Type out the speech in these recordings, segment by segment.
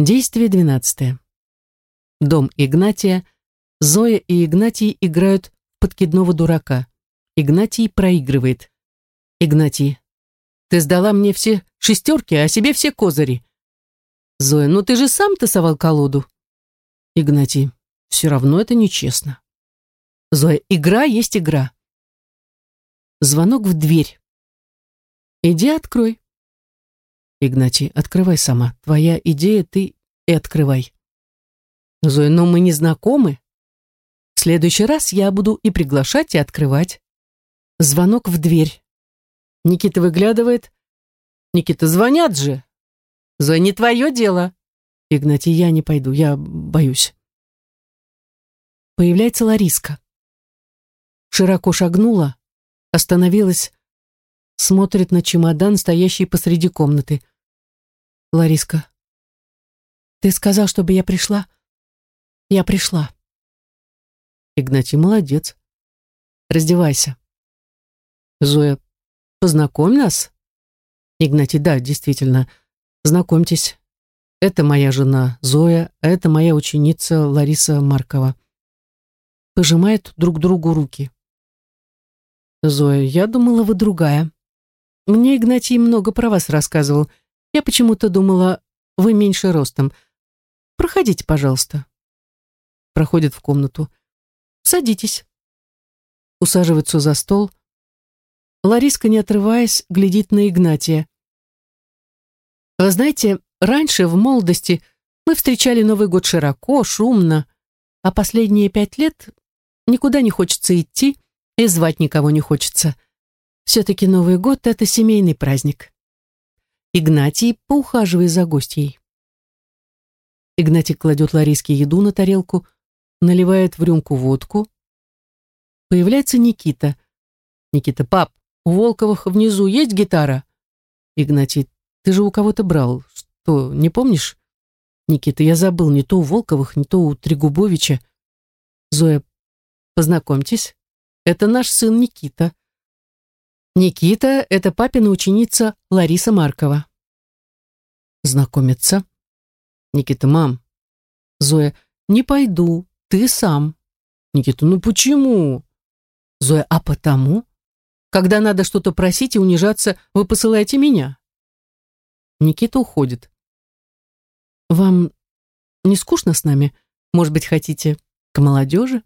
Действие двенадцатое. Дом Игнатия. Зоя и Игнатий играют в подкидного дурака. Игнатий проигрывает. Игнатий. Ты сдала мне все шестерки, а себе все козыри. Зоя. Ну ты же сам тасовал колоду. Игнатий. Все равно это нечестно. Зоя. Игра есть игра. Звонок в дверь. Иди открой. Игнатий, открывай сама. Твоя идея, ты и открывай. Зоя, но мы не знакомы. В следующий раз я буду и приглашать, и открывать. Звонок в дверь. Никита выглядывает. Никита, звонят же. Зоя, не твое дело. Игнатий, я не пойду, я боюсь. Появляется Лариска. Широко шагнула, остановилась, смотрит на чемодан, стоящий посреди комнаты. Лариска. Ты сказал, чтобы я пришла? Я пришла. Игнатий, молодец. Раздевайся. Зоя, познакомь нас. Игнатий, да, действительно, знакомьтесь. Это моя жена Зоя, а это моя ученица Лариса Маркова. Пожимает друг другу руки. Зоя, я думала, вы другая. Мне Игнатий много про вас рассказывал. Я почему-то думала, вы меньше ростом. Проходите, пожалуйста. Проходит в комнату. Садитесь. Усаживается за стол. Лариска, не отрываясь, глядит на Игнатия. Вы знаете, раньше, в молодости, мы встречали Новый год широко, шумно, а последние пять лет никуда не хочется идти и звать никого не хочется. Все-таки Новый год — это семейный праздник. Игнатий, поухаживай за гостьей. Игнатий кладет Лариске еду на тарелку, наливает в рюмку водку. Появляется Никита. Никита, пап, у Волковых внизу есть гитара? Игнатий, ты же у кого-то брал. Что, не помнишь? Никита, я забыл, не то у Волковых, не то у Трегубовича. Зоя, познакомьтесь, это наш сын Никита. Никита — это папина ученица Лариса Маркова. Знакомиться. Никита, мам. Зоя, не пойду, ты сам. Никита, ну почему? Зоя, а потому? Когда надо что-то просить и унижаться, вы посылаете меня. Никита уходит. Вам не скучно с нами? Может быть, хотите к молодежи?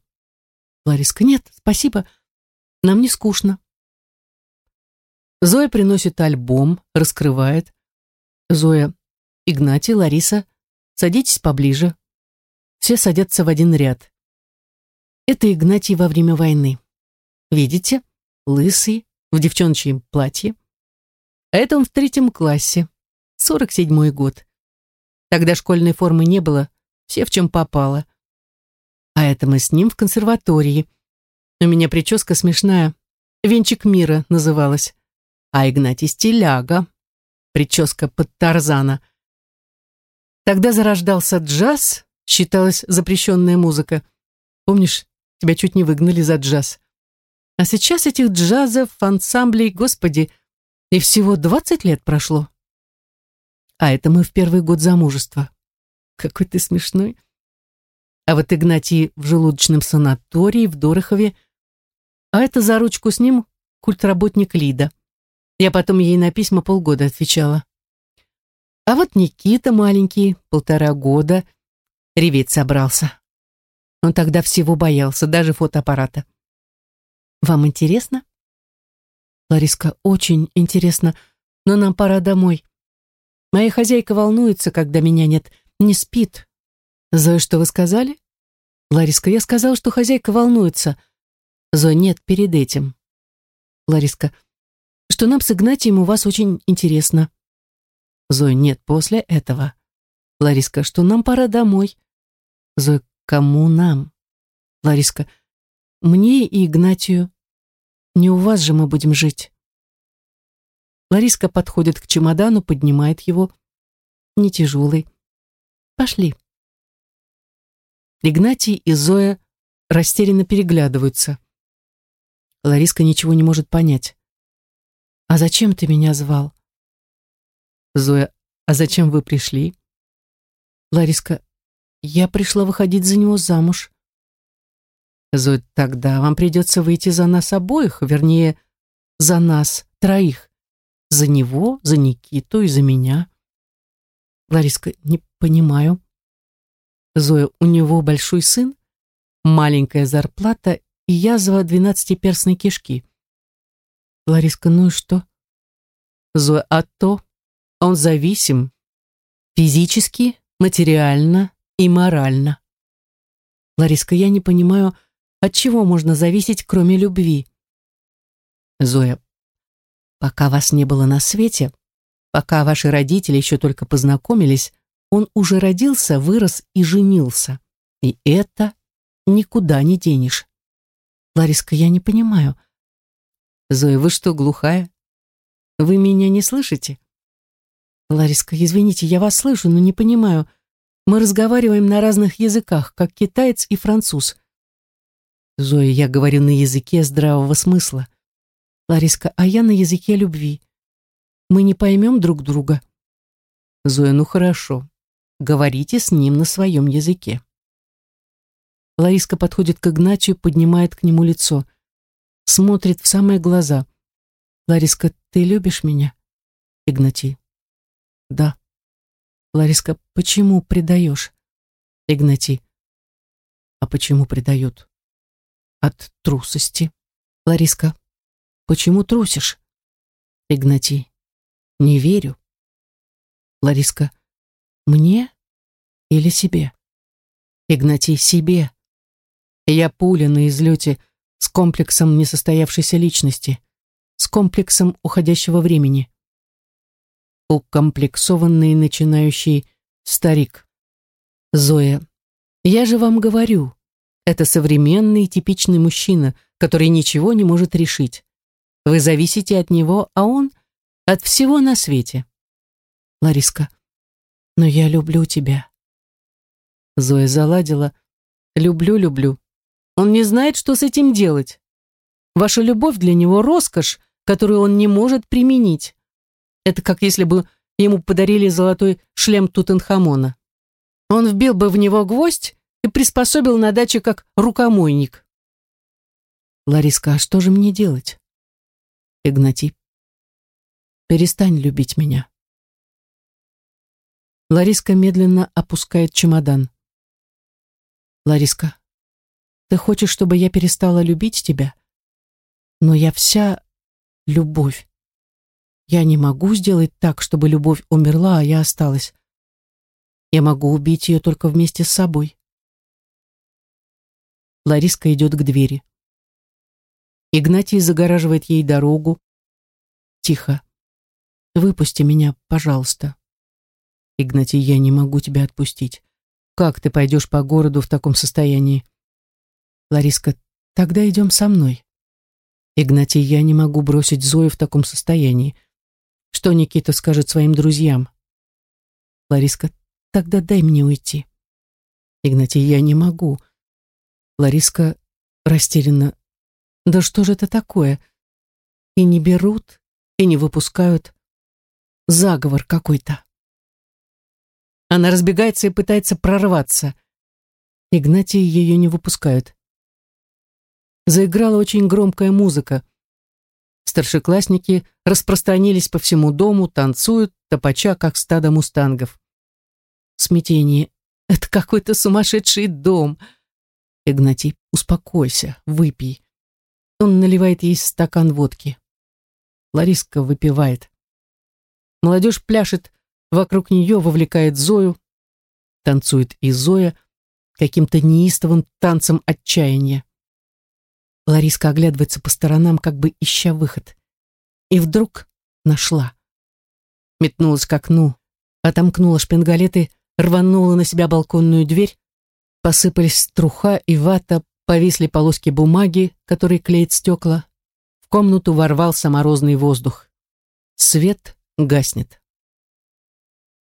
Лариска, нет, спасибо. Нам не скучно. Зоя приносит альбом, раскрывает. Зоя, Игнатий, Лариса, садитесь поближе. Все садятся в один ряд. Это Игнатий во время войны. Видите? Лысый, в девчоночьем платье. А это он в третьем классе. 47-й год. Тогда школьной формы не было, все в чем попало. А это мы с ним в консерватории. У меня прическа смешная. «Венчик мира» называлась а Игнатий Стиляга, прическа под Тарзана. Тогда зарождался джаз, считалась запрещенная музыка. Помнишь, тебя чуть не выгнали за джаз. А сейчас этих джазов, ансамблей, господи, и всего 20 лет прошло. А это мы в первый год замужества. Какой ты смешной. А вот Игнатий в желудочном санатории в Дорохове, а это за ручку с ним культработник Лида. Я потом ей на письма полгода отвечала. А вот Никита маленький, полтора года, реветь собрался. Он тогда всего боялся, даже фотоаппарата. Вам интересно? Лариска, очень интересно, но нам пора домой. Моя хозяйка волнуется, когда меня нет, не спит. Зоя, что вы сказали? Лариска, я сказала, что хозяйка волнуется. Зоя, нет, перед этим. Лариска, что нам с Игнатием у вас очень интересно. Зоя, нет, после этого. Лариска, что нам пора домой. Зоя, кому нам? Лариска, мне и Игнатию. Не у вас же мы будем жить. Лариска подходит к чемодану, поднимает его. Не тяжелый. Пошли. Игнатий и Зоя растерянно переглядываются. Лариска ничего не может понять. «А зачем ты меня звал?» «Зоя, а зачем вы пришли?» Лариска, я пришла выходить за него замуж. Зоя, тогда вам придется выйти за нас обоих, вернее, за нас троих. За него, за Никиту и за меня. Лариска, не понимаю. Зоя, у него большой сын, маленькая зарплата и язва двенадцатиперстной кишки. Лариска, ну и что? Зоя, а то он зависим физически, материально и морально. Лариска, я не понимаю, от чего можно зависеть, кроме любви? Зоя, пока вас не было на свете, пока ваши родители еще только познакомились, он уже родился, вырос и женился. И это никуда не денешь. Лариска, я не понимаю. Зоя, вы что, глухая? Вы меня не слышите? Лариска, извините, я вас слышу, но не понимаю. Мы разговариваем на разных языках, как китаец и француз. Зоя, я говорю на языке здравого смысла. Лариска, а я на языке любви. Мы не поймем друг друга. Зоя, ну хорошо. Говорите с ним на своем языке. Лариска подходит к Игнатию, поднимает к нему лицо. Смотрит в самые глаза. Лариска, ты любишь меня? Игнатий. Да. Лариска, почему предаешь? Игнатий. А почему предают? От трусости. Лариска. Почему трусишь? Игнатий. Не верю. Лариска. Мне или себе? Игнатий, себе. Я пуля на излете с комплексом несостоявшейся личности, с комплексом уходящего времени. Укомплексованный начинающий старик. Зоя. Я же вам говорю, это современный типичный мужчина, который ничего не может решить. Вы зависите от него, а он от всего на свете. Лариска. Но я люблю тебя. Зоя заладила. Люблю, люблю. Он не знает, что с этим делать. Ваша любовь для него роскошь, которую он не может применить. Это как если бы ему подарили золотой шлем Тутанхамона. Он вбил бы в него гвоздь и приспособил на даче как рукомойник. Лариска, а что же мне делать? Игнатий, перестань любить меня. Лариска медленно опускает чемодан. Лариска, ты хочешь, чтобы я перестала любить тебя? Но я вся любовь. Я не могу сделать так, чтобы любовь умерла, а я осталась. Я могу убить ее только вместе с собой. Лариска идет к двери. Игнатий загораживает ей дорогу. Тихо. Выпусти меня, пожалуйста. Игнатий, я не могу тебя отпустить. Как ты пойдешь по городу в таком состоянии? Лариска, тогда идем со мной. Игнатий, я не могу бросить Зою в таком состоянии. Что Никита скажет своим друзьям? Лариска, тогда дай мне уйти. Игнатий, я не могу. Лариска растерянно. Да что же это такое? И не берут, и не выпускают. Заговор какой-то. Она разбегается и пытается прорваться. Игнатий ее не выпускают. Заиграла очень громкая музыка. Старшеклассники распространились по всему дому, танцуют, топача, как стадо мустангов. Смятение. Это какой-то сумасшедший дом. Игнатий, успокойся, выпей. Он наливает ей стакан водки. Лариска выпивает. Молодежь пляшет вокруг нее, вовлекает Зою. Танцует и Зоя каким-то неистовым танцем отчаяния. Лариска оглядывается по сторонам, как бы ища выход. И вдруг нашла. Метнулась к окну, отомкнула шпингалеты, рванула на себя балконную дверь, Посыпались труха и вата, повисли полоски бумаги, которые клеит стекла. В комнату ворвался морозный воздух. Свет гаснет.